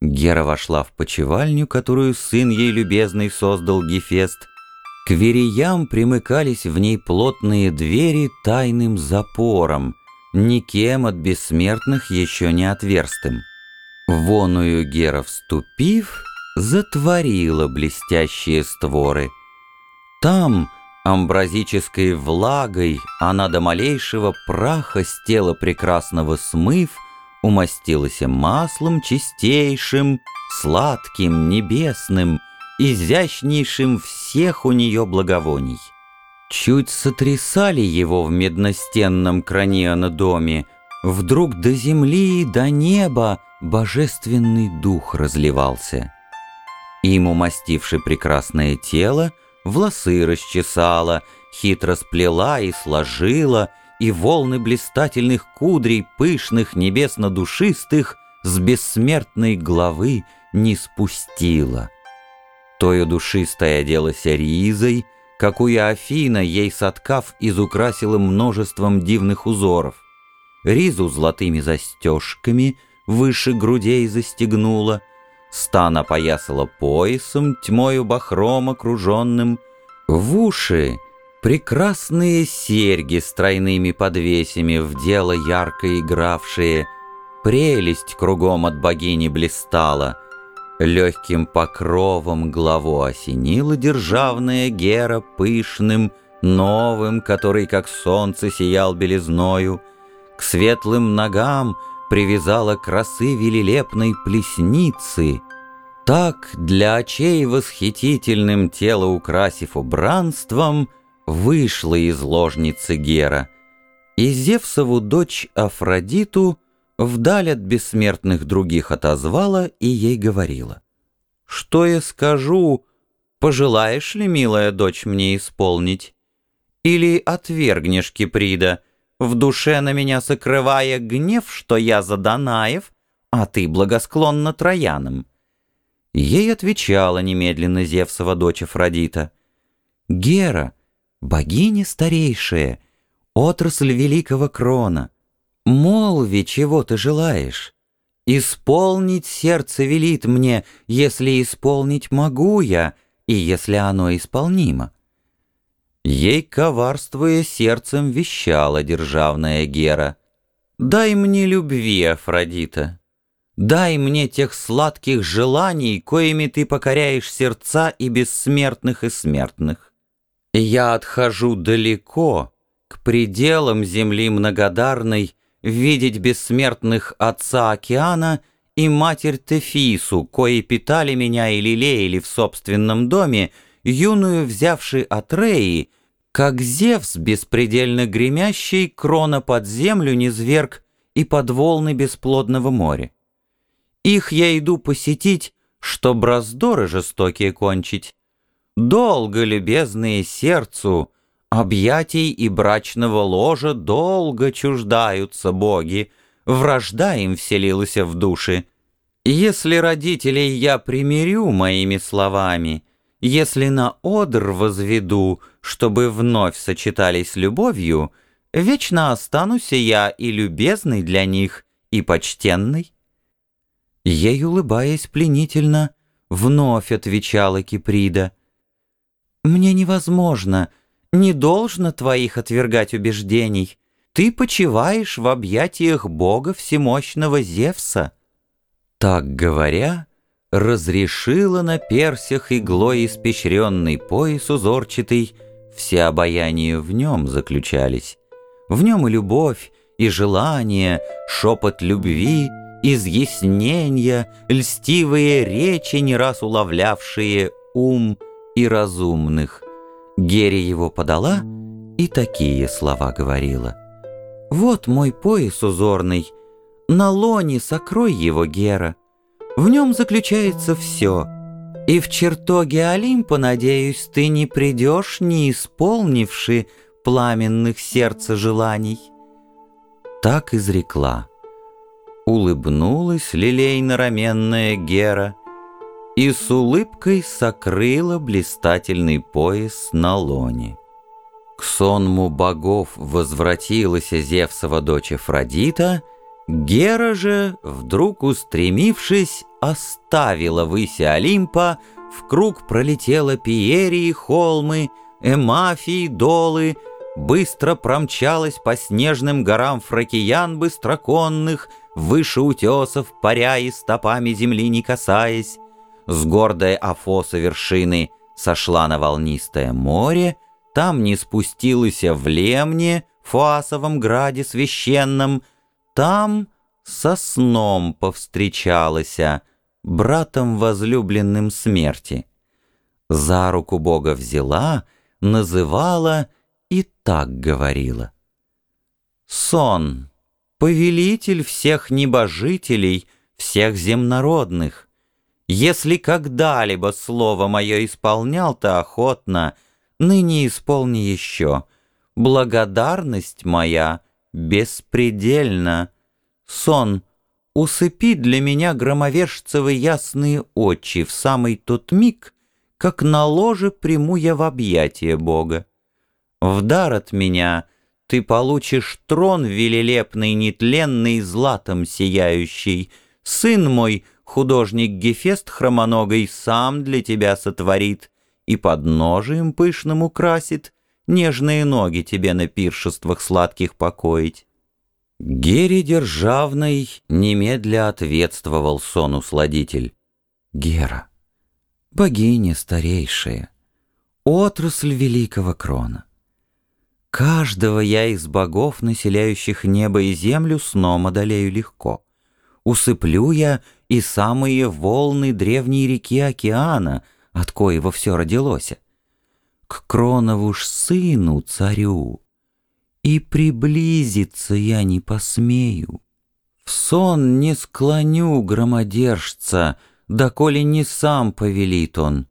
Гера вошла в почевальню, которую сын ей любезный создал Гефест. К вереям примыкались в ней плотные двери тайным запором, никем от бессмертных еще не отверстым. Воную Гера вступив, затворила блестящие створы. Там, амбразической влагой, она до малейшего праха с тела прекрасного смыв, умастилась маслом чистейшим, сладким, небесным, изящнейшим всех у нее благовоний. Чуть сотрясали его в медностенном краниана доме, вдруг до земли и до неба божественный дух разливался. Им умастивши прекрасное тело, волосы расчесала, хитро сплела и сложила, и волны блистательных кудрей, пышных, небесно-душистых, с бессмертной главы не спустила. Тою душистой оделась ризой, какую Афина, ей соткав, изукрасила множеством дивных узоров. Ризу золотыми застежками выше грудей застегнула, стан опоясала поясом, тьмою бахром окруженным, в уши прекрасные серьги с тройными подвесями в дело ярко игравшие, прелесть кругом от богини блистала, легким покровом главу осенила державная Гера пышным, новым, который как солнце сиял белизною, к светлым ногам — привязала красы велилепной плесницы, так для очей восхитительным тело украсив убранством, вышла из ложницы Гера, и Зевсову дочь Афродиту вдаль от бессмертных других отозвала и ей говорила. «Что я скажу, пожелаешь ли, милая дочь, мне исполнить? Или отвергнешь Киприда?» в душе на меня сокрывая гнев, что я за Данаев, а ты благосклонна Троянам. Ей отвечала немедленно Зевсова дочь Афродита. «Гера, богиня старейшая, отрасль великого крона, молви, чего ты желаешь. Исполнить сердце велит мне, если исполнить могу я, и если оно исполнимо». Ей, коварствуя сердцем, вещала державная Гера. «Дай мне любви, Афродита, дай мне тех сладких желаний, коими ты покоряешь сердца и бессмертных, и смертных. Я отхожу далеко, к пределам земли многодарной, видеть бессмертных отца океана и матерь Тефису, кои питали меня и лелеяли в собственном доме, юную взявший от Реи, как Зевс, беспредельно гремящий, крона под землю низверг и под волны бесплодного моря. Их я иду посетить, чтоб раздоры жестокие кончить. Долго, любезные сердцу, объятий и брачного ложа долго чуждаются боги, вражда им вселилась в души. Если родителей я примирю моими словами — если на одр возведу, чтобы вновь сочетались любовью, Вечно останусь я и любезный для них, и почтенный. Ей, улыбаясь пленительно, вновь отвечала Киприда. «Мне невозможно, не должно твоих отвергать убеждений. Ты почиваешь в объятиях Бога всемощного Зевса». Так говоря, разрешила на персях иглой испещренный пояс узорчатый, все обаяния в нем заключались. В нем и любовь, и желание, шепот любви, изъяснения, льстивые речи, не раз уловлявшие ум и разумных. Гере его подала и такие слова говорила. «Вот мой пояс узорный, на лоне сокрой его, Гера, в нем заключается все. И в чертоге Олимпа, надеюсь, ты не придешь, не исполнивши пламенных сердца желаний. Так изрекла. Улыбнулась лилейно-раменная Гера и с улыбкой сокрыла блистательный пояс на лоне. К сонму богов возвратилась Зевсова дочь Афродита — Гера же, вдруг устремившись, оставила выси Олимпа, в круг пролетела Пиерии холмы, Эмафии долы, быстро промчалась по снежным горам фракиян быстроконных, выше утесов, паря и стопами земли не касаясь, с гордой Афоса вершины сошла на волнистое море, там не спустилась в Лемне, Фуасовом граде священном, там со сном повстречалась, братом возлюбленным смерти. За руку Бога взяла, называла и так говорила. Сон, повелитель всех небожителей, всех земнородных, если когда-либо слово мое исполнял ты охотно, ныне исполни еще. Благодарность моя беспредельна. Сон, усыпи для меня громовержцевы ясные очи в самый тот миг, как на ложе приму я в объятия Бога. В дар от меня ты получишь трон велелепный, нетленный, златом сияющий. Сын мой — художник Гефест хромоногой сам для тебя сотворит и подножием пышным украсит, нежные ноги тебе на пиршествах сладких покоить. Гере Державный немедля ответствовал сону сладитель. Гера, богиня старейшая, отрасль великого крона. Каждого я из богов, населяющих небо и землю, сном одолею легко. Усыплю я и самые волны древней реки океана, от коего все родилось. К Кронову ж сыну царю, и приблизиться я не посмею. В сон не склоню громодержца, доколе не сам повелит он.